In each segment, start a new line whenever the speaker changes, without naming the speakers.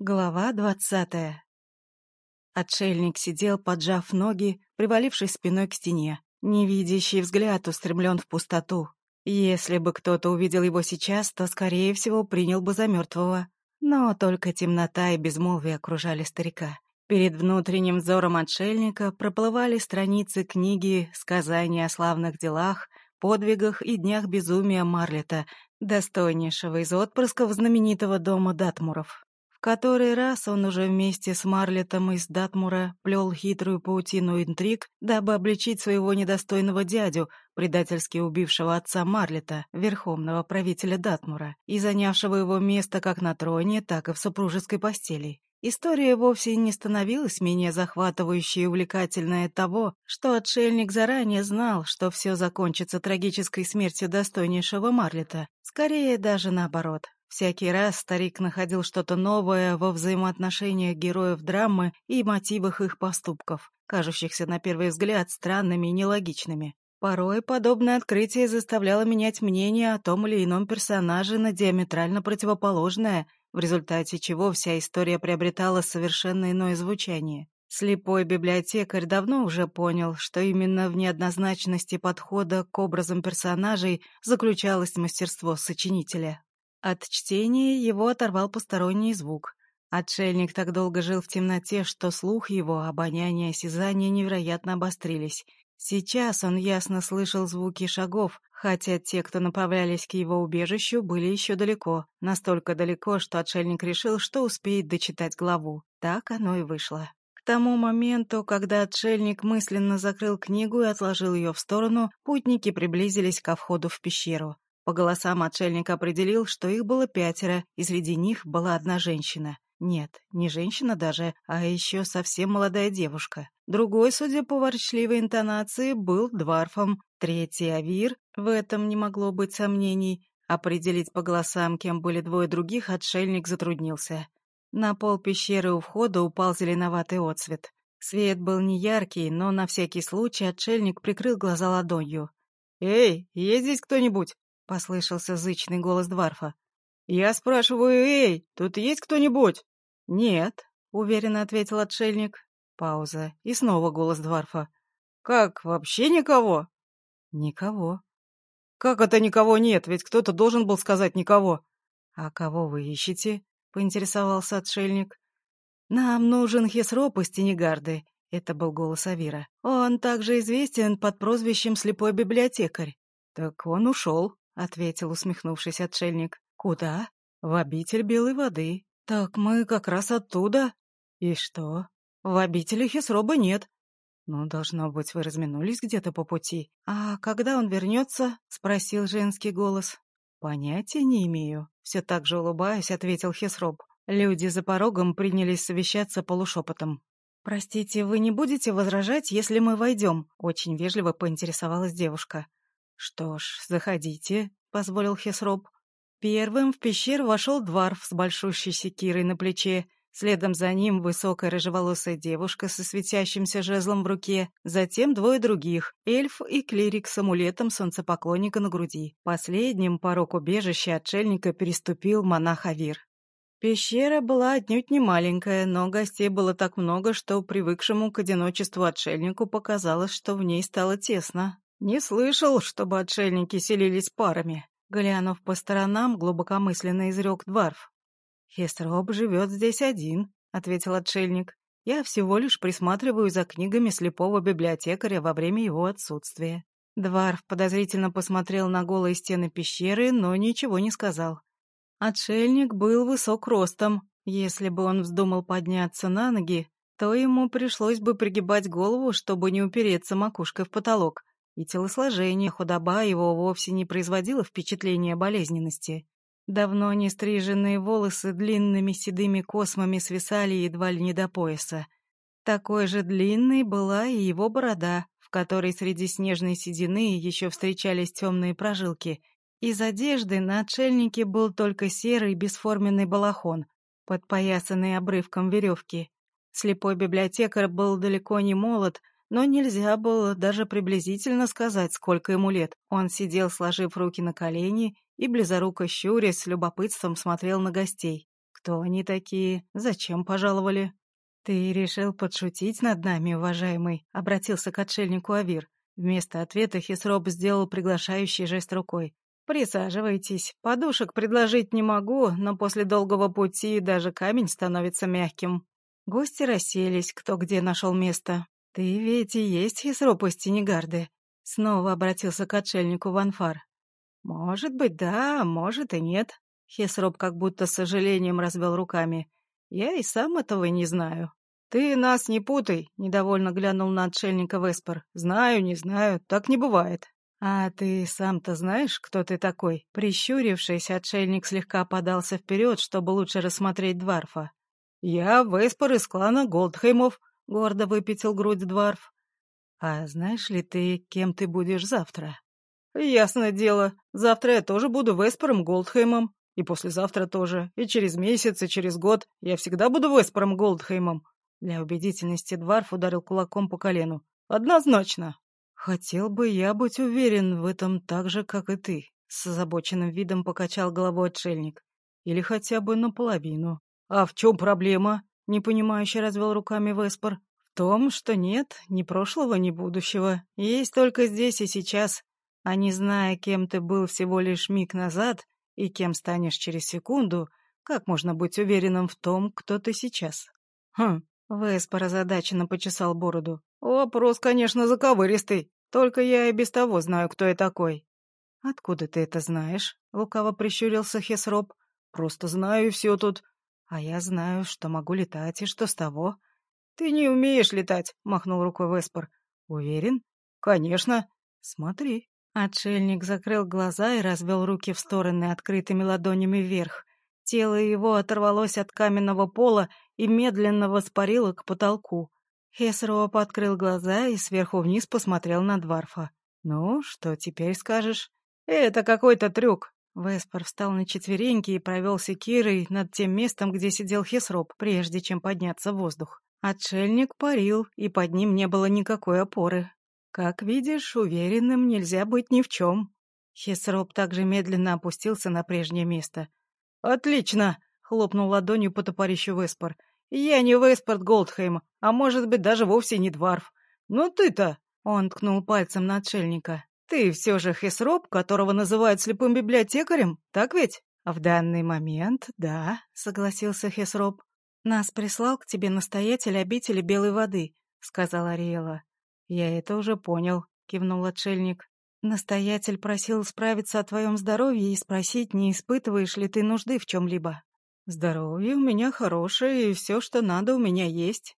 Глава двадцатая. Отшельник сидел, поджав ноги, привалившись спиной к стене. Невидящий взгляд устремлен в пустоту. Если бы кто-то увидел его сейчас, то, скорее всего, принял бы за мертвого. Но только темнота и безмолвие окружали старика. Перед внутренним взором отшельника проплывали страницы книги «Сказания о славных делах», подвигах и днях безумия Марлета, достойнейшего из отпрысков знаменитого дома Датмуров. Который раз он уже вместе с Марлетом из Датмура плел хитрую паутину интриг, дабы обличить своего недостойного дядю, предательски убившего отца Марлета, верховного правителя Датмура, и занявшего его место как на троне, так и в супружеской постели. История вовсе не становилась менее захватывающей и увлекательной от того, что отшельник заранее знал, что все закончится трагической смертью достойнейшего Марлета. Скорее даже наоборот. Всякий раз старик находил что-то новое во взаимоотношениях героев драмы и мотивах их поступков, кажущихся на первый взгляд странными и нелогичными. Порой подобное открытие заставляло менять мнение о том или ином персонаже на диаметрально противоположное, в результате чего вся история приобретала совершенно иное звучание. Слепой библиотекарь давно уже понял, что именно в неоднозначности подхода к образам персонажей заключалось мастерство сочинителя. От чтения его оторвал посторонний звук. Отшельник так долго жил в темноте, что слух его, обоняние, осязание невероятно обострились. Сейчас он ясно слышал звуки шагов, хотя те, кто направлялись к его убежищу, были еще далеко. Настолько далеко, что отшельник решил, что успеет дочитать главу. Так оно и вышло. К тому моменту, когда отшельник мысленно закрыл книгу и отложил ее в сторону, путники приблизились ко входу в пещеру. По голосам отшельник определил, что их было пятеро, и среди них была одна женщина. Нет, не женщина даже, а еще совсем молодая девушка. Другой, судя по ворчливой интонации, был дворфом. Третий — Авир, в этом не могло быть сомнений. Определить по голосам, кем были двое других, отшельник затруднился. На пол пещеры у входа упал зеленоватый отсвет. Свет был не яркий, но на всякий случай отшельник прикрыл глаза ладонью. «Эй, есть здесь кто-нибудь?» — послышался зычный голос Дварфа. «Я спрашиваю, эй, тут есть кто-нибудь?» «Нет», — уверенно ответил отшельник. Пауза. И снова голос Дварфа. «Как, вообще никого?» «Никого». «Как это никого нет? Ведь кто-то должен был сказать никого». «А кого вы ищете?» — поинтересовался отшельник. «Нам нужен Хесроп из Тенегарды», — это был голос Авира. «Он также известен под прозвищем «Слепой библиотекарь». «Так он ушел», ответил, усмехнувшись отшельник. Куда? В обитель белой воды. Так мы как раз оттуда. И что? В обители Хесроба нет. Ну, должно быть, вы разминулись где-то по пути. А когда он вернется? Спросил женский голос. Понятия не имею. Все так же улыбаясь, ответил Хесроб. Люди за порогом принялись совещаться полушепотом. «Простите, вы не будете возражать, если мы войдем?» — очень вежливо поинтересовалась девушка. «Что ж, заходите», — позволил Хесроб. Первым в пещеру вошел дворф с большущей секирой на плече, следом за ним высокая рыжеволосая девушка со светящимся жезлом в руке, затем двое других — эльф и клирик с амулетом солнцепоклонника на груди. Последним порог убежища отшельника переступил монах Авир. Пещера была отнюдь не маленькая, но гостей было так много, что привыкшему к одиночеству отшельнику показалось, что в ней стало тесно. «Не слышал, чтобы отшельники селились парами», — глянув по сторонам, глубокомысленно изрек Дварф. «Хесроб живет здесь один», — ответил отшельник. «Я всего лишь присматриваю за книгами слепого библиотекаря во время его отсутствия». Дварф подозрительно посмотрел на голые стены пещеры, но ничего не сказал. Отшельник был высок ростом. Если бы он вздумал подняться на ноги, то ему пришлось бы пригибать голову, чтобы не упереться макушкой в потолок и телосложение худоба его вовсе не производило впечатления болезненности. Давно не стриженные волосы длинными седыми космами свисали едва ли не до пояса. Такой же длинной была и его борода, в которой среди снежной седины еще встречались темные прожилки. Из одежды на отшельнике был только серый бесформенный балахон, подпоясанный обрывком веревки. Слепой библиотекарь был далеко не молод, но нельзя было даже приблизительно сказать, сколько ему лет. Он сидел, сложив руки на колени, и близоруко щурясь с любопытством смотрел на гостей. Кто они такие? Зачем пожаловали?» «Ты решил подшутить над нами, уважаемый?» — обратился к отшельнику Авир. Вместо ответа Хисроп сделал приглашающий жест рукой. «Присаживайтесь. Подушек предложить не могу, но после долгого пути даже камень становится мягким». Гости расселись, кто где нашел место. «Ты ведь и есть Хисроп из Тенегарды?» Снова обратился к отшельнику Ванфар. «Может быть, да, может и нет». Хесроп как будто с сожалением развел руками. «Я и сам этого не знаю». «Ты нас не путай», — недовольно глянул на отшельника Веспер. «Знаю, не знаю, так не бывает». «А ты сам-то знаешь, кто ты такой?» Прищурившись, отшельник слегка подался вперед, чтобы лучше рассмотреть Дварфа. «Я Веспер из клана Голдхеймов», — гордо выпятил грудь Дварф. «А знаешь ли ты, кем ты будешь завтра?» «Ясное дело. Завтра я тоже буду Веспором Голдхеймом. И послезавтра тоже. И через месяц, и через год. Я всегда буду Веспором Голдхеймом». Для убедительности Дварф ударил кулаком по колену. «Однозначно». «Хотел бы я быть уверен в этом так же, как и ты», — с озабоченным видом покачал головой отшельник. «Или хотя бы наполовину». «А в чем проблема?» — непонимающе развел руками Веспор. «В том, что нет ни прошлого, ни будущего. Есть только здесь и сейчас. А не зная, кем ты был всего лишь миг назад и кем станешь через секунду, как можно быть уверенным в том, кто ты сейчас? Хм, Веспор озадаченно почесал бороду. Вопрос, конечно, заковыристый, только я и без того знаю, кто я такой. Откуда ты это знаешь? Лукаво прищурился Хесроп. Просто знаю все тут. А я знаю, что могу летать, и что с того? Ты не умеешь летать, махнул рукой Веспор. Уверен? Конечно. Смотри. Отшельник закрыл глаза и развел руки в стороны открытыми ладонями вверх. Тело его оторвалось от каменного пола и медленно воспарило к потолку. Хесроп открыл глаза и сверху вниз посмотрел на Дварфа. «Ну, что теперь скажешь?» «Это какой-то трюк!» Веспор встал на четвереньки и провел секирой над тем местом, где сидел Хесроп, прежде чем подняться в воздух. Отшельник парил, и под ним не было никакой опоры. Как видишь, уверенным нельзя быть ни в чем. Хесроп также медленно опустился на прежнее место. «Отлично!» — хлопнул ладонью по топорищу Веспор. «Я не Веспорт Голдхейм, а может быть даже вовсе не Дварф. Но ты-то...» — он ткнул пальцем на отшельника. «Ты все же Хесроп, которого называют слепым библиотекарем, так ведь?» «В данный момент, да», — согласился Хесроп. «Нас прислал к тебе настоятель обители Белой воды», — сказала Ариэла. «Я это уже понял», — кивнул отшельник. «Настоятель просил справиться о твоем здоровье и спросить, не испытываешь ли ты нужды в чем-либо». «Здоровье у меня хорошее, и все, что надо, у меня есть».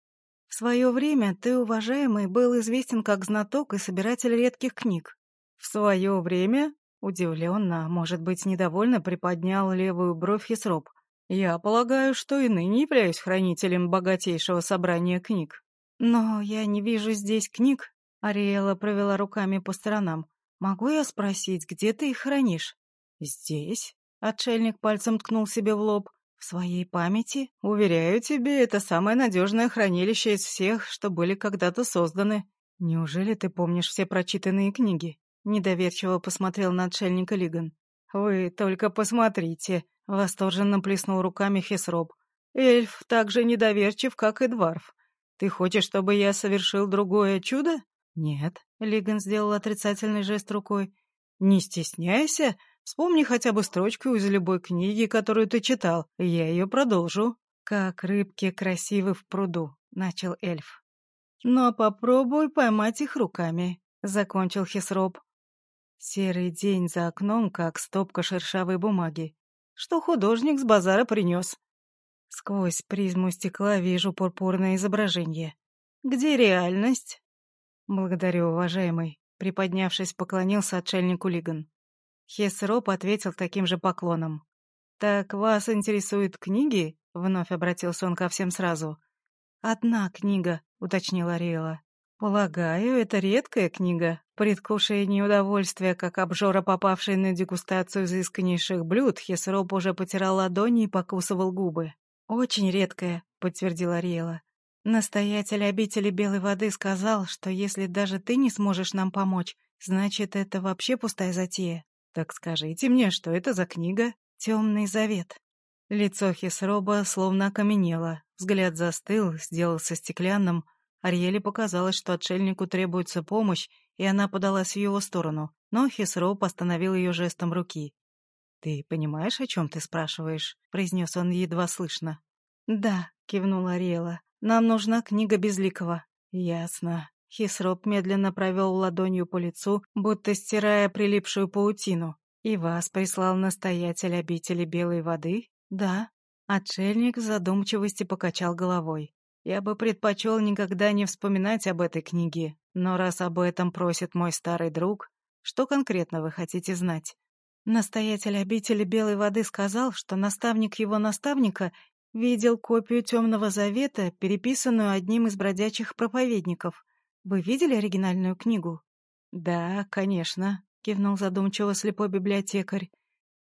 «В свое время ты, уважаемый, был известен как знаток и собиратель редких книг». «В свое время?» — удивленно, может быть, недовольно приподнял левую бровь Хисроп. «Я полагаю, что и ныне являюсь хранителем богатейшего собрания книг». «Но я не вижу здесь книг», — Ариэла провела руками по сторонам. «Могу я спросить, где ты их хранишь?» «Здесь?» — отшельник пальцем ткнул себе в лоб. «В своей памяти? Уверяю тебе, это самое надежное хранилище из всех, что были когда-то созданы. Неужели ты помнишь все прочитанные книги?» Недоверчиво посмотрел на отшельника Лиган. «Вы только посмотрите!» — восторженно плеснул руками Хесроб. «Эльф так же недоверчив, как и Дварф. Ты хочешь, чтобы я совершил другое чудо? Нет, Лиган сделал отрицательный жест рукой. Не стесняйся, вспомни хотя бы строчку из любой книги, которую ты читал, я ее продолжу. Как рыбки красивы в пруду, начал эльф. Но попробуй поймать их руками, закончил Хисроп. Серый день за окном, как стопка шершавой бумаги. Что художник с базара принес? Сквозь призму стекла вижу пурпурное изображение. Где реальность? Благодарю, уважаемый. Приподнявшись, поклонился отшельнику Лиган. Хесроп ответил таким же поклоном. «Так вас интересуют книги?» — вновь обратился он ко всем сразу. «Одна книга», — уточнила Ариэла. «Полагаю, это редкая книга. Предвкушение удовольствия, как обжора, попавший на дегустацию изысканнейших блюд, Хесроп уже потирал ладони и покусывал губы. «Очень редкая», — подтвердила Ариэла. «Настоятель обители Белой воды сказал, что если даже ты не сможешь нам помочь, значит, это вообще пустая затея. Так скажите мне, что это за книга? Темный завет». Лицо Хисроба словно окаменело, взгляд застыл, сделался стеклянным. Ариэле показалось, что отшельнику требуется помощь, и она подалась в его сторону, но Хисроб остановил ее жестом руки. «Ты понимаешь, о чем ты спрашиваешь?» — произнес он едва слышно. «Да», — кивнула Ариэла, — «нам нужна книга Безликого». «Ясно». Хисроп медленно провел ладонью по лицу, будто стирая прилипшую паутину. «И вас прислал настоятель обители Белой воды?» «Да». Отшельник в задумчивости покачал головой. «Я бы предпочел никогда не вспоминать об этой книге, но раз об этом просит мой старый друг, что конкретно вы хотите знать?» Настоятель обители Белой воды сказал, что наставник его наставника видел копию Темного Завета, переписанную одним из бродячих проповедников. Вы видели оригинальную книгу? Да, конечно, кивнул задумчиво слепой библиотекарь.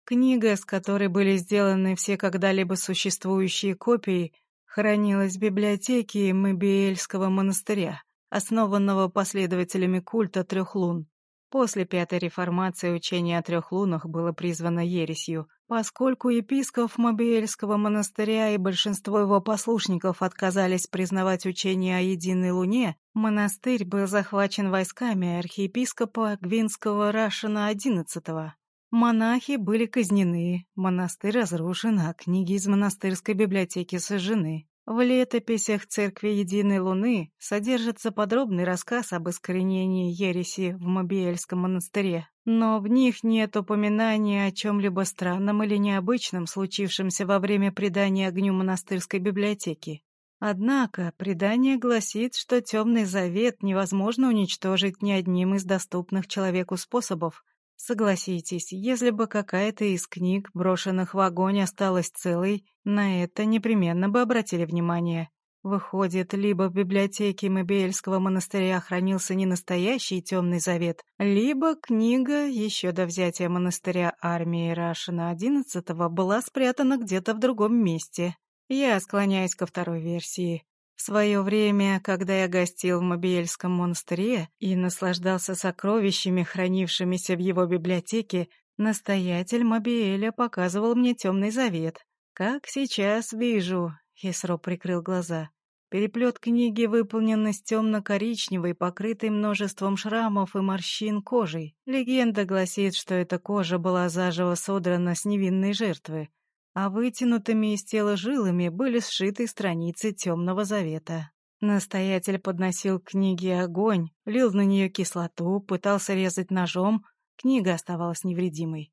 Книга, с которой были сделаны все когда-либо существующие копии, хранилась в библиотеке Мабиэльского монастыря, основанного последователями культа трех лун. После Пятой Реформации учение о трех лунах было призвано ересью, поскольку епископ Мобиэльского монастыря и большинство его послушников отказались признавать учение о единой луне, монастырь был захвачен войсками архиепископа Гвинского Рашина XI. Монахи были казнены, монастырь разрушен, а книги из монастырской библиотеки сожжены. В летописях Церкви Единой Луны содержится подробный рассказ об искоренении ереси в Мобиэльском монастыре, но в них нет упоминания о чем-либо странном или необычном, случившемся во время предания огню монастырской библиотеки. Однако предание гласит, что Темный Завет невозможно уничтожить ни одним из доступных человеку способов, Согласитесь, если бы какая-то из книг, брошенных в огонь, осталась целой, на это непременно бы обратили внимание. Выходит, либо в библиотеке Мобиэльского монастыря хранился не настоящий темный завет, либо книга, еще до взятия монастыря армии Рашина XI, была спрятана где-то в другом месте. Я склоняюсь ко второй версии. Свое время, когда я гостил в Мобиельском монастыре и наслаждался сокровищами, хранившимися в его библиотеке, настоятель Мобиэля показывал мне темный завет. Как сейчас вижу, Хесро прикрыл глаза. Переплет книги выполнен из темно-коричневой, покрытой множеством шрамов и морщин кожей. Легенда гласит, что эта кожа была заживо содрана с невинной жертвы а вытянутыми из тела жилами были сшиты страницы Темного Завета. Настоятель подносил книге огонь, лил на нее кислоту, пытался резать ножом, книга оставалась невредимой.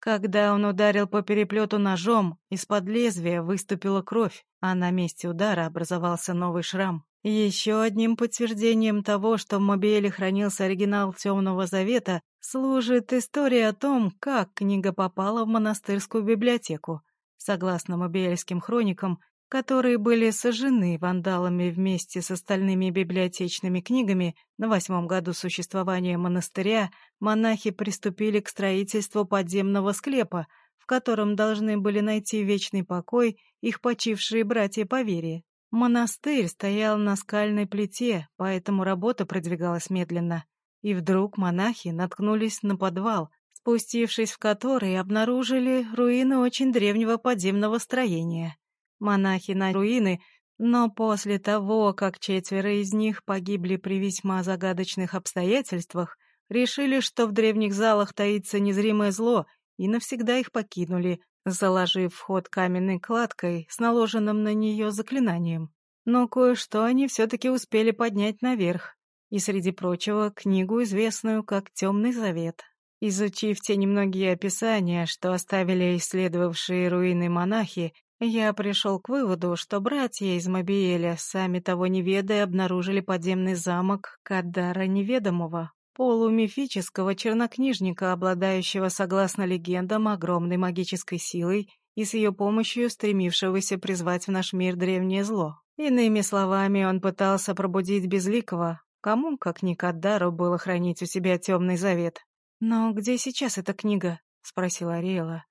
Когда он ударил по переплету ножом, из-под лезвия выступила кровь, а на месте удара образовался новый шрам. Еще одним подтверждением того, что в Мобиэле хранился оригинал Темного Завета, служит история о том, как книга попала в монастырскую библиотеку. Согласно мобиэльским хроникам, которые были сожжены вандалами вместе с остальными библиотечными книгами, на восьмом году существования монастыря монахи приступили к строительству подземного склепа, в котором должны были найти вечный покой их почившие братья по вере. Монастырь стоял на скальной плите, поэтому работа продвигалась медленно. И вдруг монахи наткнулись на подвал, спустившись в который, обнаружили руины очень древнего подземного строения. Монахи на руины, но после того, как четверо из них погибли при весьма загадочных обстоятельствах, решили, что в древних залах таится незримое зло, и навсегда их покинули, заложив вход каменной кладкой с наложенным на нее заклинанием. Но кое-что они все-таки успели поднять наверх, и, среди прочего, книгу, известную как «Темный завет». Изучив те немногие описания, что оставили исследовавшие руины монахи, я пришел к выводу, что братья из Мобиэля, сами того не ведая, обнаружили подземный замок Кадара Неведомого, полумифического чернокнижника, обладающего, согласно легендам, огромной магической силой и с ее помощью стремившегося призвать в наш мир древнее зло. Иными словами, он пытался пробудить Безликого. Кому, как ни Каддару, было хранить у себя темный завет? «Но где сейчас эта книга?» — спросила Ариэла.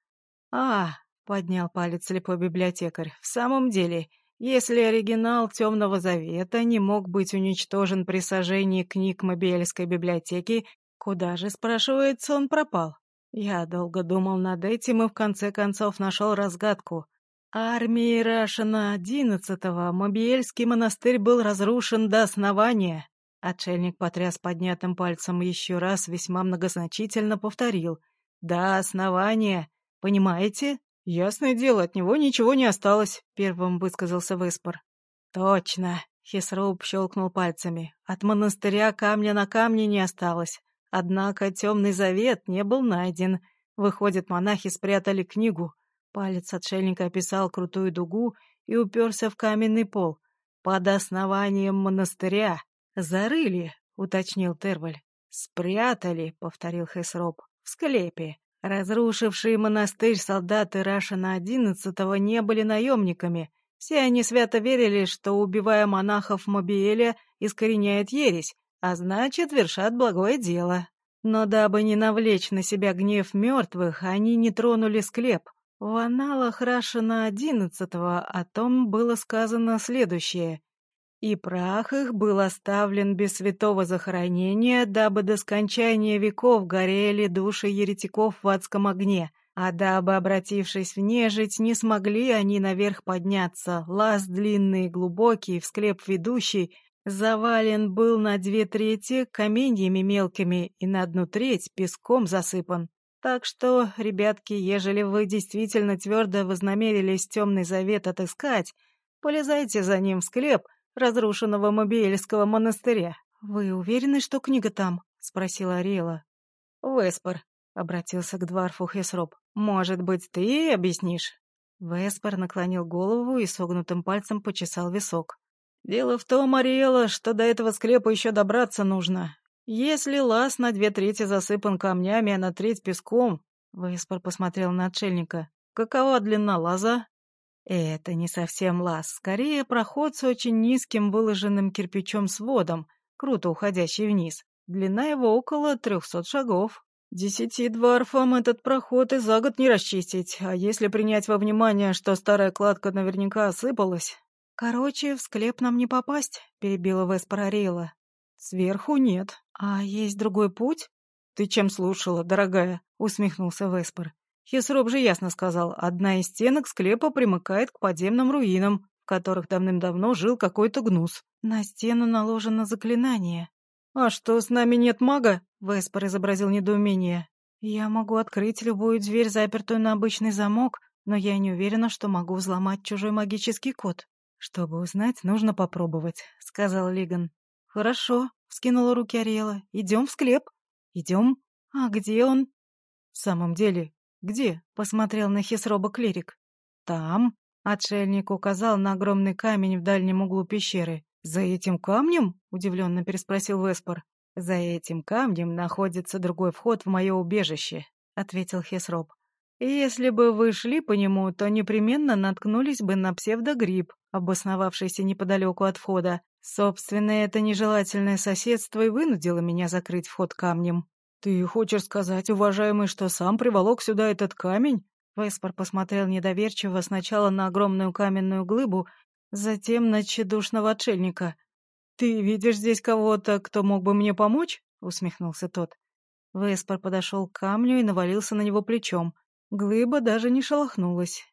«А, — поднял палец слепой библиотекарь, — в самом деле, если оригинал Темного Завета не мог быть уничтожен при сожжении книг Мобиэльской библиотеки, куда же, спрашивается, он пропал? Я долго думал над этим и в конце концов нашел разгадку. Армией Рашина одиннадцатого Мобиельский монастырь был разрушен до основания. Отшельник потряс поднятым пальцем еще раз весьма многозначительно повторил. «До основания. Понимаете?» «Ясное дело, от него ничего не осталось», — первым высказался Выспор. «Точно», — Хисроуп щелкнул пальцами. «От монастыря камня на камне не осталось. Однако темный завет не был найден. Выходит, монахи спрятали книгу, Палец отшельника описал крутую дугу и уперся в каменный пол. «Под основанием монастыря. Зарыли», — уточнил Терваль. «Спрятали», — повторил Хесроп, — «в склепе. Разрушившие монастырь солдаты Рашина одиннадцатого не были наемниками. Все они свято верили, что, убивая монахов Мобиэля, искореняет ересь, а значит, вершат благое дело. Но дабы не навлечь на себя гнев мертвых, они не тронули склеп, в аналах Рашина одиннадцатого о том было сказано следующее. «И прах их был оставлен без святого захоронения, дабы до скончания веков горели души еретиков в адском огне, а дабы, обратившись в нежить, не смогли они наверх подняться, лаз длинный и глубокий, в склеп ведущий, завален был на две трети каменьями мелкими и на одну треть песком засыпан. Так что, ребятки, ежели вы действительно твердо вознамерились темный завет отыскать, полезайте за ним в склеп разрушенного Мобиэльского монастыря. «Вы уверены, что книга там?» — спросила Ариэла. «Веспор», — обратился к дворфу Хесроп. «Может быть, ты объяснишь?» Веспор наклонил голову и согнутым пальцем почесал висок. «Дело в том, Ариэла, что до этого склепа еще добраться нужно. Если лаз на две трети засыпан камнями, а на треть песком, Выспор посмотрел на отшельника. Какова длина лаза? Это не совсем лаз, скорее проход с очень низким выложенным кирпичом сводом, круто уходящий вниз. Длина его около трехсот шагов. Десяти дворфам этот проход и за год не расчистить, а если принять во внимание, что старая кладка наверняка осыпалась... «Короче, в склеп нам не попасть», — перебила Веспор Ариэла. «Сверху нет. А есть другой путь?» «Ты чем слушала, дорогая?» — усмехнулся Веспор. Хесроб же ясно сказал, одна из стенок склепа примыкает к подземным руинам, в которых давным-давно жил какой-то гнус. На стену наложено заклинание. «А что, с нами нет мага?» — Веспор изобразил недоумение. «Я могу открыть любую дверь, запертую на обычный замок, но я не уверена, что могу взломать чужой магический код. Чтобы узнать, нужно попробовать», — сказал Лиган. «Хорошо», — вскинула руки Ариэла. «Идем в склеп». «Идем? А где он?» «В самом деле, где?» — посмотрел на Хисроба клирик. «Там», — отшельник указал на огромный камень в дальнем углу пещеры. «За этим камнем?» — удивленно переспросил Веспор. «За этим камнем находится другой вход в мое убежище», — ответил Хесроб. «Если бы вы шли по нему, то непременно наткнулись бы на псевдогриб, обосновавшийся неподалеку от входа. Собственно, это нежелательное соседство и вынудило меня закрыть вход камнем. «Ты хочешь сказать, уважаемый, что сам приволок сюда этот камень?» Веспор посмотрел недоверчиво сначала на огромную каменную глыбу, затем на тщедушного отшельника. «Ты видишь здесь кого-то, кто мог бы мне помочь?» — усмехнулся тот. Веспор подошел к камню и навалился на него плечом. Глыба даже не шелохнулась.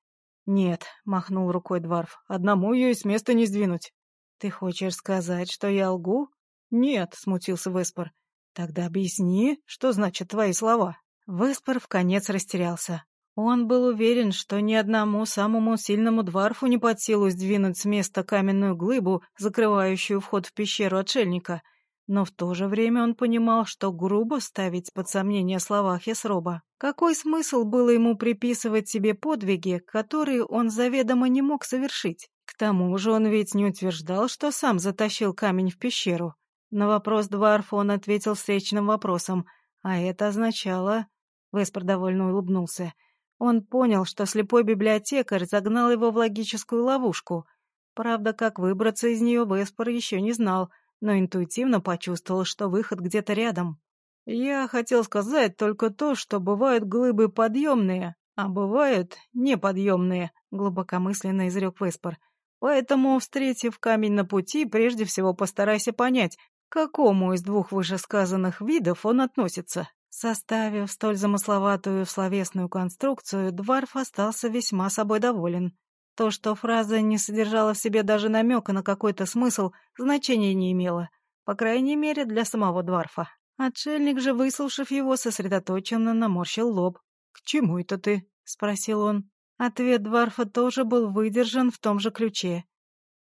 «Нет», — махнул рукой Дварф, — «одному ее и с места не сдвинуть». «Ты хочешь сказать, что я лгу?» «Нет», — смутился Веспор. «Тогда объясни, что значат твои слова». Веспор в конец растерялся. Он был уверен, что ни одному самому сильному дворфу не под силу сдвинуть с места каменную глыбу, закрывающую вход в пещеру отшельника. Но в то же время он понимал, что грубо ставить под сомнение слова Хесроба. Какой смысл было ему приписывать себе подвиги, которые он заведомо не мог совершить? К тому же он ведь не утверждал, что сам затащил камень в пещеру. На вопрос Дварфа он ответил встречным вопросом, а это означало... Веспер довольно улыбнулся. Он понял, что слепой библиотекарь загнал его в логическую ловушку. Правда, как выбраться из нее Веспер еще не знал, но интуитивно почувствовал, что выход где-то рядом. «Я хотел сказать только то, что бывают глыбы подъемные, а бывают неподъемные», — глубокомысленно изрек Веспер. Поэтому, встретив камень на пути, прежде всего постарайся понять, к какому из двух вышесказанных видов он относится. Составив столь замысловатую словесную конструкцию, Дварф остался весьма собой доволен. То, что фраза не содержала в себе даже намека на какой-то смысл, значения не имело. По крайней мере, для самого Дварфа. Отшельник же, выслушав его, сосредоточенно наморщил лоб. «К чему это ты?» — спросил он. Ответ Дварфа тоже был выдержан в том же ключе.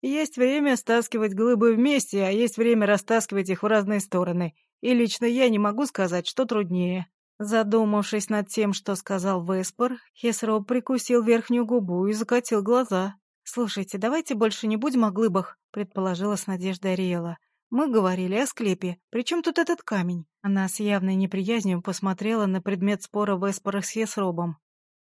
«Есть время стаскивать глыбы вместе, а есть время растаскивать их в разные стороны. И лично я не могу сказать, что труднее». Задумавшись над тем, что сказал Веспор, Хесроп прикусил верхнюю губу и закатил глаза. «Слушайте, давайте больше не будем о глыбах», — предположила с надеждой Ариэла. Мы говорили о склепе. Причем тут этот камень? Она с явной неприязнью посмотрела на предмет спора Веспора с Есробом.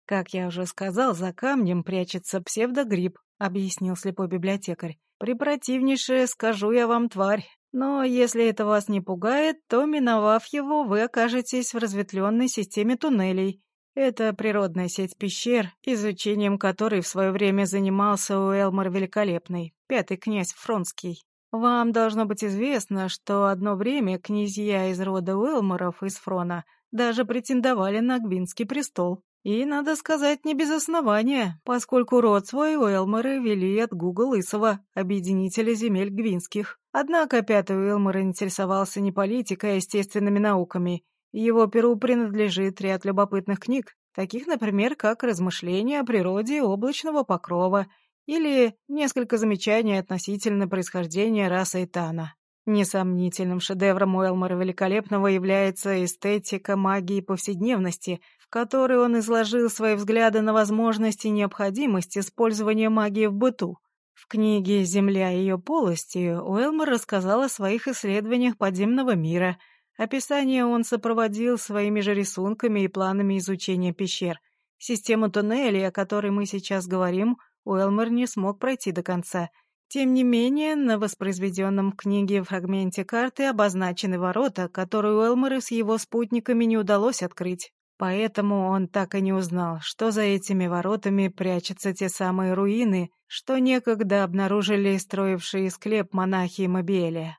«Как я уже сказал, за камнем прячется псевдогриб», — объяснил слепой библиотекарь. «Препротивнейшее, скажу я вам, тварь. Но если это вас не пугает, то, миновав его, вы окажетесь в разветвленной системе туннелей. Это природная сеть пещер, изучением которой в свое время занимался Уэлмор Великолепный, пятый князь Фронский. Вам должно быть известно, что одно время князья из рода Уэлморов из Фрона даже претендовали на Гвинский престол. И, надо сказать, не без основания, поскольку род свой Уэлморы вели от Гуга Лысого, объединителя земель гвинских. Однако пятый Уэлмор интересовался не политикой, а естественными науками. Его перу принадлежит ряд любопытных книг, таких, например, как «Размышления о природе облачного покрова» Или несколько замечаний относительно происхождения расы Этана. Несомнительным шедевром Уэлмора Великолепного является эстетика магии повседневности, в которой он изложил свои взгляды на возможность и необходимость использования магии в быту. В книге «Земля и ее полости» Уэлмор рассказал о своих исследованиях подземного мира. Описание он сопроводил своими же рисунками и планами изучения пещер. Систему туннелей, о которой мы сейчас говорим, Уэлмер не смог пройти до конца. Тем не менее, на воспроизведенном в книге фрагменте карты обозначены ворота, которые Уэлмеру с его спутниками не удалось открыть. Поэтому он так и не узнал, что за этими воротами прячутся те самые руины, что некогда обнаружили строившие склеп монахи Мобиэля.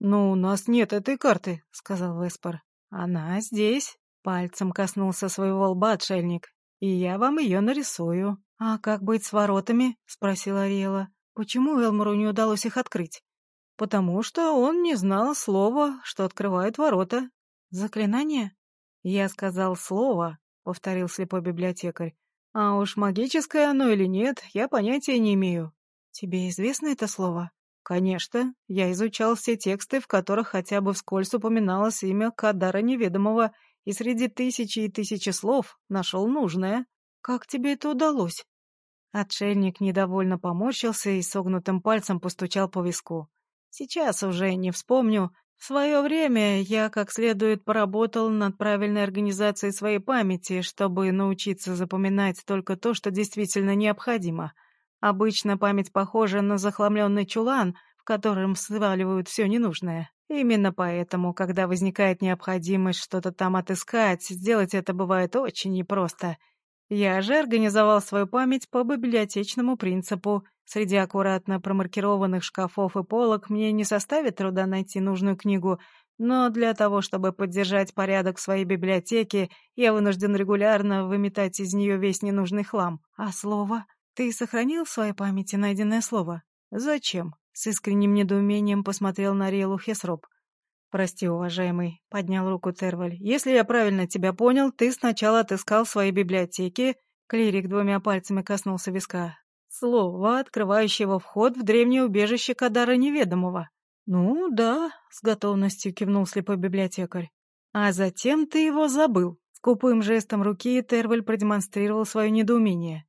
«Ну, у нас нет этой карты», — сказал Веспор. «Она здесь», — пальцем коснулся своего лба отшельник. «И я вам ее нарисую». «А как быть с воротами?» — спросила Ариэла. «Почему Элмору не удалось их открыть?» «Потому что он не знал слова, что открывает ворота». «Заклинание?» «Я сказал слово», — повторил слепой библиотекарь. «А уж магическое оно или нет, я понятия не имею». «Тебе известно это слово?» «Конечно. Я изучал все тексты, в которых хотя бы вскользь упоминалось имя Кадара Неведомого, и среди тысячи и тысячи слов нашел нужное». «Как тебе это удалось?» Отшельник недовольно поморщился и согнутым пальцем постучал по виску. «Сейчас уже не вспомню. Свое время я как следует поработал над правильной организацией своей памяти, чтобы научиться запоминать только то, что действительно необходимо. Обычно память похожа на захламленный чулан, в котором сваливают все ненужное. Именно поэтому, когда возникает необходимость что-то там отыскать, сделать это бывает очень непросто — я же организовал свою память по библиотечному принципу. Среди аккуратно промаркированных шкафов и полок мне не составит труда найти нужную книгу, но для того, чтобы поддержать порядок в своей библиотеке, я вынужден регулярно выметать из нее весь ненужный хлам. А слово? Ты сохранил в своей памяти найденное слово? Зачем? С искренним недоумением посмотрел на Риэлу Хесроп. «Прости, уважаемый», — поднял руку Терваль. «Если я правильно тебя понял, ты сначала отыскал в своей библиотеке...» Клирик двумя пальцами коснулся виска. «Слово, открывающего вход в древнее убежище Кадара Неведомого». «Ну, да», — с готовностью кивнул слепой библиотекарь. «А затем ты его забыл». Скупым жестом руки Терваль продемонстрировал свое недоумение.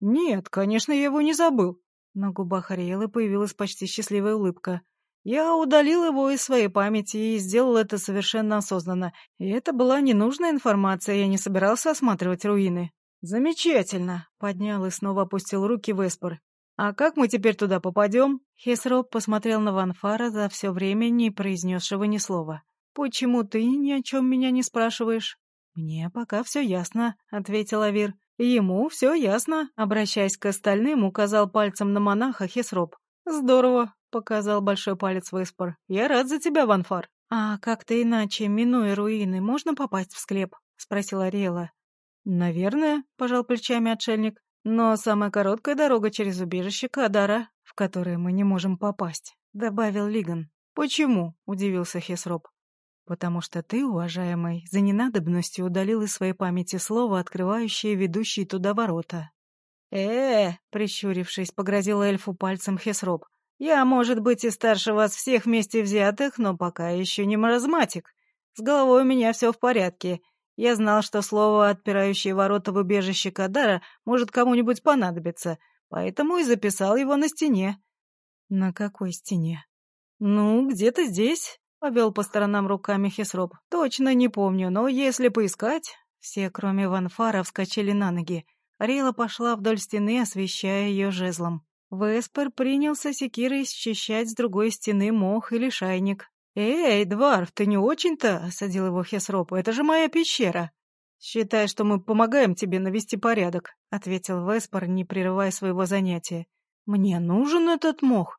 «Нет, конечно, я его не забыл». На губах Ариэлы появилась почти счастливая улыбка. Я удалил его из своей памяти и сделал это совершенно осознанно. И это была ненужная информация, я не собирался осматривать руины. «Замечательно!» — поднял и снова опустил руки Веспор. «А как мы теперь туда попадем?» Хесроп посмотрел на Ванфара за все время, не произнесшего ни слова. «Почему ты ни о чем меня не спрашиваешь?» «Мне пока все ясно», — ответил Авир. «Ему все ясно», — обращаясь к остальным, указал пальцем на монаха Хесроп. «Здорово. — показал большой палец Веспор. «Я рад за тебя, Ванфар». «А как-то иначе, минуя руины, можно попасть в склеп?» — спросила Ариэла. «Наверное», — пожал плечами отшельник. Но самая короткая дорога через убежище Кадара, в которое мы не можем попасть», — добавил Лиган. «Почему?» — удивился Хесроп. «Потому что ты, уважаемый, за ненадобностью удалил из своей памяти слово, открывающее ведущие туда ворота». «Э-э», — прищурившись, погрозил эльфу пальцем Хесроп. «Я, может быть, и старше вас всех вместе взятых, но пока еще не маразматик. С головой у меня все в порядке. Я знал, что слово, отпирающее ворота в убежище Кадара, может кому-нибудь понадобиться, поэтому и записал его на стене». «На какой стене?» «Ну, где-то здесь», — повел по сторонам руками Хесроп. «Точно не помню, но если поискать...» Все, кроме Ванфара, вскочили на ноги. Рейла пошла вдоль стены, освещая ее жезлом. Веспер принялся секирой счищать с другой стены мох или шайник. «Эй, Дварф, ты не очень-то?» — осадил его Хесроп. «Это же моя пещера!» «Считай, что мы помогаем тебе навести порядок», — ответил Веспер, не прерывая своего занятия. «Мне нужен этот мох».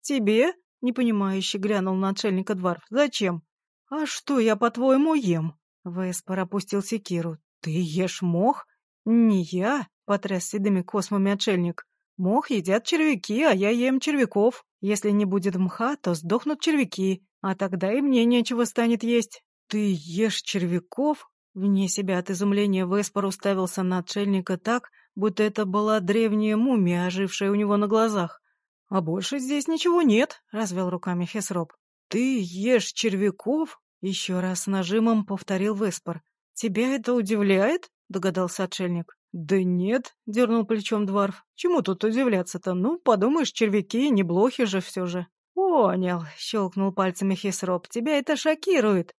«Тебе?» непонимающе глянул на отшельника Дварф. «Зачем?» «А что я, по-твоему, ем?» Веспор опустил секиру. «Ты ешь мох?» «Не я», — потряс седыми космами отшельник. «Мох едят червяки, а я ем червяков. Если не будет мха, то сдохнут червяки, а тогда и мне нечего станет есть». «Ты ешь червяков?» Вне себя от изумления Веспор уставился на отшельника так, будто это была древняя мумия, ожившая у него на глазах. «А больше здесь ничего нет», — развел руками Хесроп. «Ты ешь червяков?» — еще раз с нажимом повторил Веспор. «Тебя это удивляет?» — догадался отшельник. «Да нет», — дернул плечом Дварф. «Чему тут удивляться-то? Ну, подумаешь, червяки, не блохи же все же». «Понял», — щелкнул пальцами Хесроп. «Тебя это шокирует».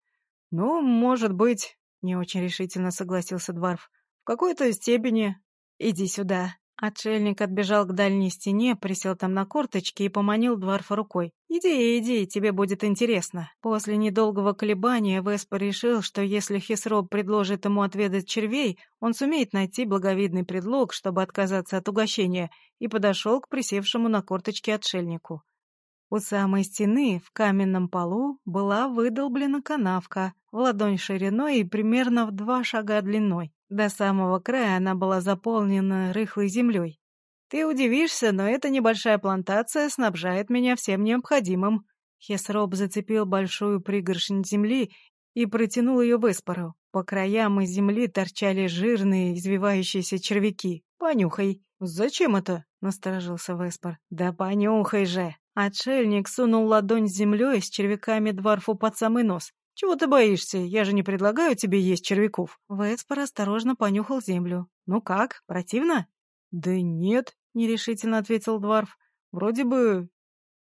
«Ну, может быть», — не очень решительно согласился Дварф. «В какой-то степени. Иди сюда», Отшельник отбежал к дальней стене, присел там на корточки и поманил Дварфа рукой. «Иди, иди, тебе будет интересно». После недолгого колебания Веспа решил, что если Хисроб предложит ему отведать червей, он сумеет найти благовидный предлог, чтобы отказаться от угощения, и подошел к присевшему на корточки отшельнику. У самой стены в каменном полу была выдолблена канавка в ладонь шириной и примерно в два шага длиной. До самого края она была заполнена рыхлой землей. Ты удивишься, но эта небольшая плантация снабжает меня всем необходимым. Хесроб зацепил большую пригоршню земли и протянул ее Веспору. По краям из земли торчали жирные, извивающиеся червяки. «Понюхай». «Зачем это?» — насторожился Веспор. «Да понюхай же!» Отшельник сунул ладонь с землей с червяками дворфу под самый нос. «Чего ты боишься? Я же не предлагаю тебе есть червяков». Веспор осторожно понюхал землю. «Ну как, противно?» «Да нет», — нерешительно ответил Дварф. «Вроде бы...»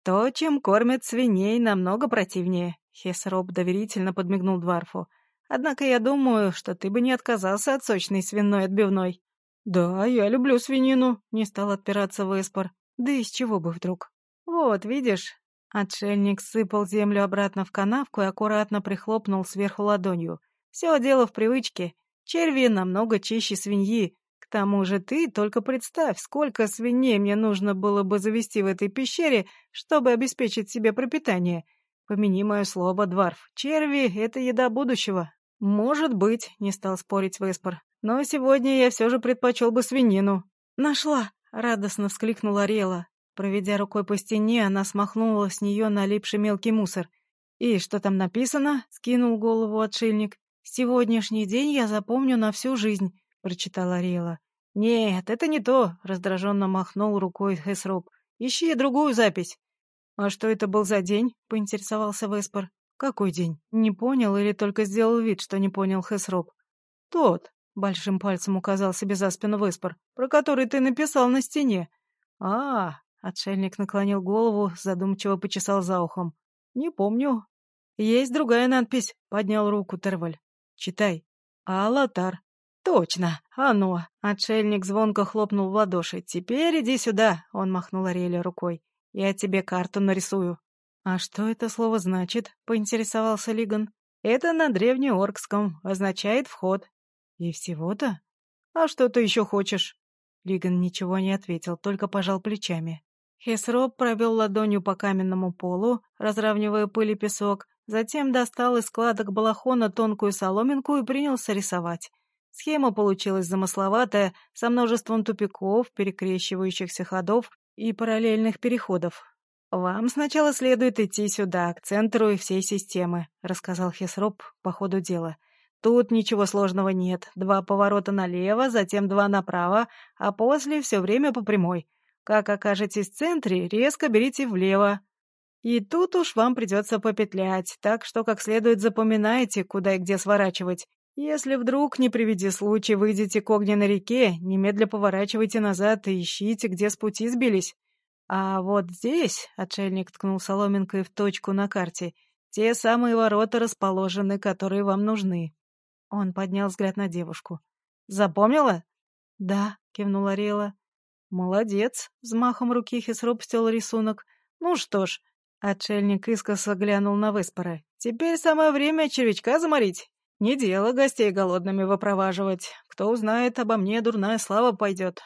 «То, чем кормят свиней, намного противнее», — Хесроб доверительно подмигнул Дварфу. «Однако я думаю, что ты бы не отказался от сочной свиной отбивной». «Да, я люблю свинину», — не стал отпираться Веспор. «Да из чего бы вдруг?» «Вот, видишь, Отшельник сыпал землю обратно в канавку и аккуратно прихлопнул сверху ладонью. «Все дело в привычке. Черви намного чище свиньи. К тому же ты только представь, сколько свиней мне нужно было бы завести в этой пещере, чтобы обеспечить себе пропитание. Помяни мое слово, Дварф. Черви — это еда будущего». «Может быть», — не стал спорить Веспор. «Но сегодня я все же предпочел бы свинину». «Нашла!» — радостно вскликнула Рела. Проведя рукой по стене, она смахнула с нее налипший мелкий мусор. «И что там написано?» — скинул голову отшельник. «Сегодняшний день я запомню на всю жизнь», — прочитала Ариэла. «Нет, это не то», — раздраженно махнул рукой Хесроп. «Ищи другую запись». «А что это был за день?» — поинтересовался Веспор. «Какой день?» Не понял или только сделал вид, что не понял Хесроп. «Тот», — большим пальцем указал себе за спину Веспор, «про который ты написал на стене». «А, Отшельник наклонил голову, задумчиво почесал за ухом. «Не помню». «Есть другая надпись», — поднял руку Терваль. «Читай». «Алатар». «Точно, оно!» Отшельник звонко хлопнул в ладоши. «Теперь иди сюда!» — он махнул Ариэле рукой. «Я тебе карту нарисую». «А что это слово значит?» — поинтересовался Лиган. «Это на древнеоркском. Означает вход». «И всего-то?» «А что ты еще хочешь?» Лиган ничего не ответил, только пожал плечами. Хесроп провел ладонью по каменному полу, разравнивая пыль и песок, затем достал из складок балахона тонкую соломинку и принялся рисовать. Схема получилась замысловатая, со множеством тупиков, перекрещивающихся ходов и параллельных переходов. «Вам сначала следует идти сюда, к центру и всей системы», — рассказал Хесроп по ходу дела. «Тут ничего сложного нет. Два поворота налево, затем два направо, а после все время по прямой. Как окажетесь в центре, резко берите влево. И тут уж вам придется попетлять, так что как следует запоминайте, куда и где сворачивать. Если вдруг, не приведи случай, выйдете к огненной реке, немедля поворачивайте назад и ищите, где с пути сбились. А вот здесь, — отшельник ткнул соломинкой в точку на карте, — те самые ворота расположены, которые вам нужны. Он поднял взгляд на девушку. «Запомнила?» «Да», — кивнула Рела. «Молодец», — взмахом руки Хисроп стел рисунок. «Ну что ж», — отшельник искоса глянул на Выспора, — «теперь самое время червячка заморить». Не дело гостей голодными выпроваживать. Кто узнает обо мне, дурная слава пойдет.